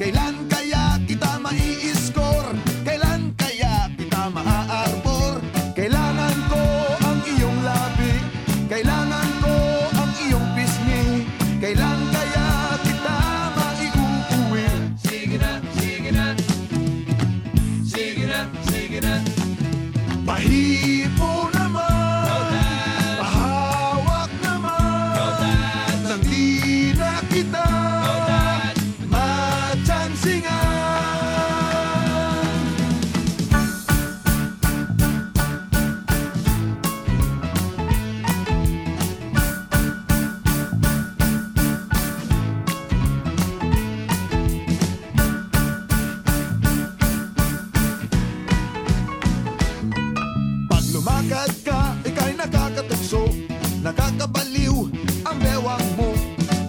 Kailan kaya kita mai-score? Kailan kaya kita maaarbor? Kailangan ko ang iyong labi Kailangan ko ang iyong pisngi Kailan kaya kita maiuuwi? Sige na, sige na Sige na, sige na Bahir Agad ka, ika'y nakakatakso Nakakabaliw ang bewang mo.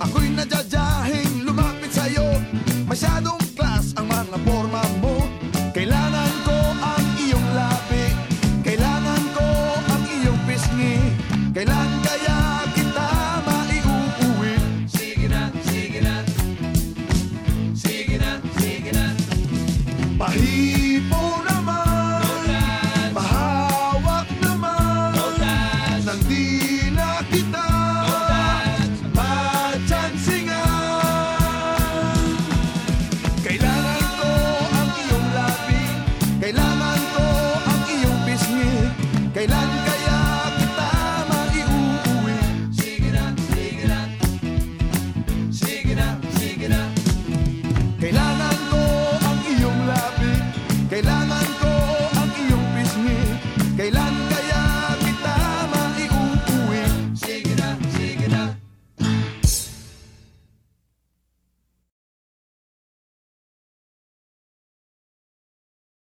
Ako'y nadyadyahin lumapit sa'yo. Masyadong class ang mga forma mo. Kailangan ko ang iyong labi. Kailangan ko ang iyong pisngi. Kailangan kaya kita maiuuwi? Sige na, sige na. Sige na, sige na. Pahipon la mano.